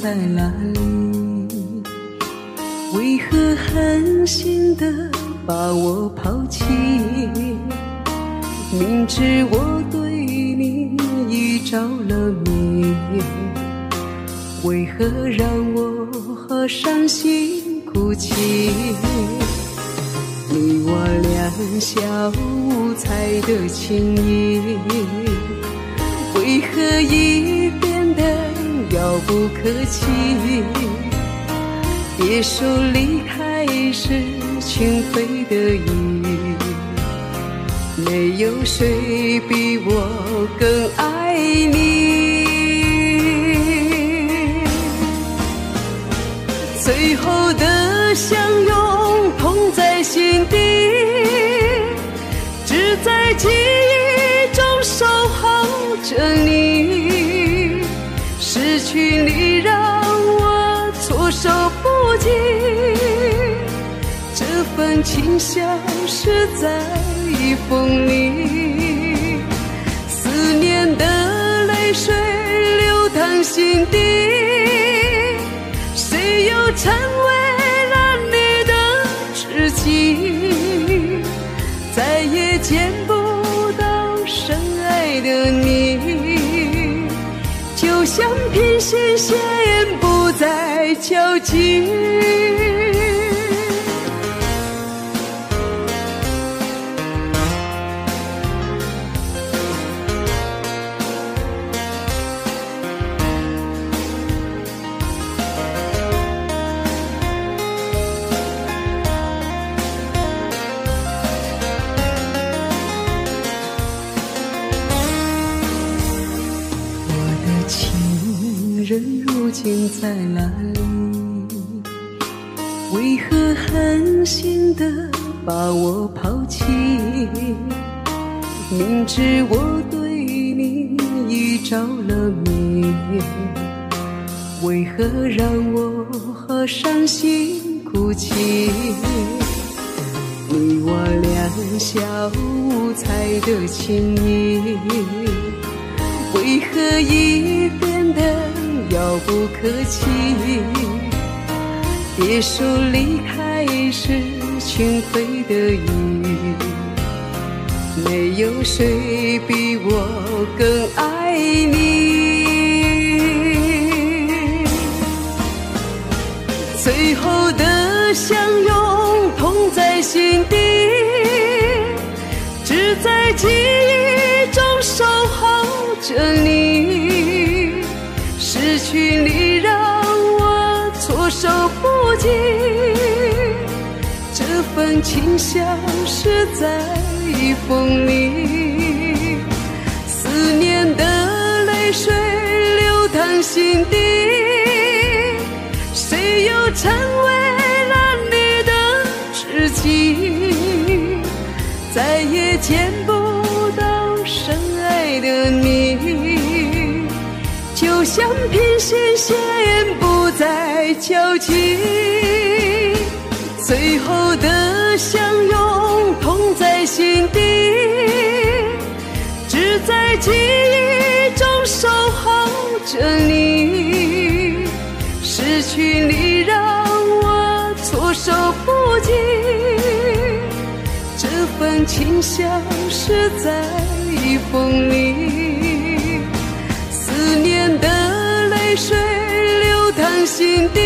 在哪里？为何狠心的把我抛弃？明知我对你已着了迷，为何让我伤心哭泣？你我两小无猜的情谊，为何已变得遥不可及？别说离开是情非得已，没有谁比我更爱你。最后的相拥，痛在心底，只在记忆中守候着你。去你让我措手不及，这份情消失在风里，思念的泪水流淌心底。谁又成为了你的知己？再也见不到深爱的你，就像平行线不再交集。人如今在哪里？为何狠心的把我抛弃？明知我对你已着了迷，为何让我和伤心哭泣？你我两小无猜的情谊。为何一不可及？别说离开是情非得已，没有谁比我更爱你。最后的相拥，痛在心底，只在记手不及，这份情消失在风里，思念的泪水流淌心底。谁又成为了你的知己？再也见不到深爱的你，就像平行线在交集。最后的相拥，痛在心底，只在记忆中守候着你。失去你让我措手不及，这份情消失在风里，思念的泪水心底。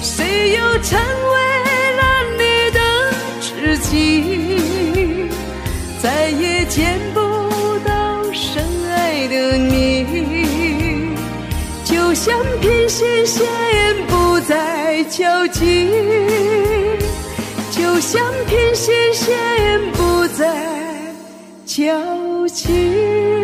谁又成为了你的知己？再也见不到深爱的你。就像平行线不再交集，就像平行线不再交集。